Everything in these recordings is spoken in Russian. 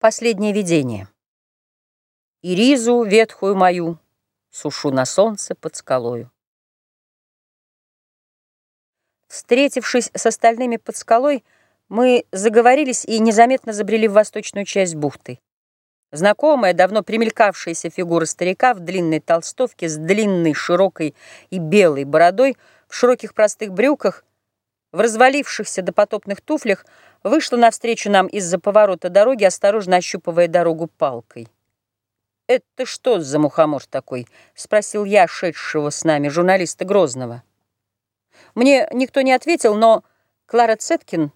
Последнее видение. И ветхую мою сушу на солнце под скалою. Встретившись с остальными под скалой, мы заговорились и незаметно забрели в восточную часть бухты. Знакомая, давно примелькавшаяся фигура старика в длинной толстовке с длинной, широкой и белой бородой, в широких простых брюках, в развалившихся допотопных туфлях, вышла навстречу нам из-за поворота дороги, осторожно ощупывая дорогу палкой. «Это что за мухомор такой?» — спросил я, шедшего с нами, журналиста Грозного. Мне никто не ответил, но Клара Цеткин,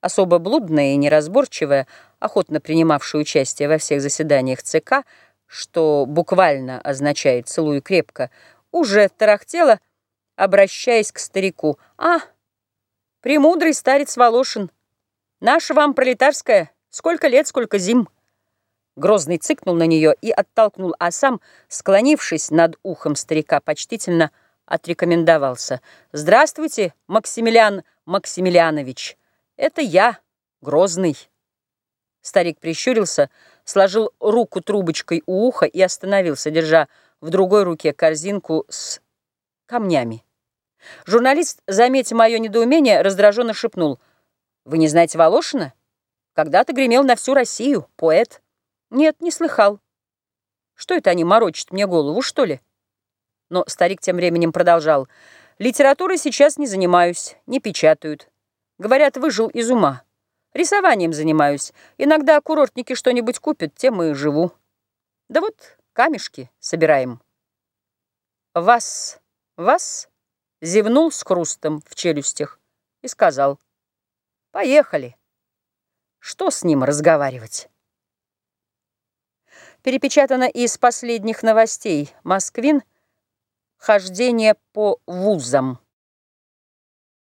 особо блудная и неразборчивая, охотно принимавшая участие во всех заседаниях ЦК, что буквально означает «целую крепко», уже тарахтела, обращаясь к старику. «А, премудрый старец Волошин!» Наша вам пролетарская. Сколько лет, сколько зим. Грозный цыкнул на нее и оттолкнул, а сам, склонившись над ухом старика, почтительно отрекомендовался. «Здравствуйте, Максимилиан Максимилианович. Это я, Грозный». Старик прищурился, сложил руку трубочкой у уха и остановился, держа в другой руке корзинку с камнями. Журналист, заметив мое недоумение, раздраженно шепнул – вы не знаете Волошина? Когда-то гремел на всю Россию, поэт. Нет, не слыхал. Что это они морочат мне голову, что ли? Но старик тем временем продолжал. Литературой сейчас не занимаюсь, не печатают. Говорят, выжил из ума. Рисованием занимаюсь. Иногда курортники что-нибудь купят, тем и живу. Да вот камешки собираем. Вас, вас, зевнул с хрустом в челюстях и сказал — Поехали. Что с ним разговаривать? Перепечатано из последних новостей. Москвин. Хождение по вузам.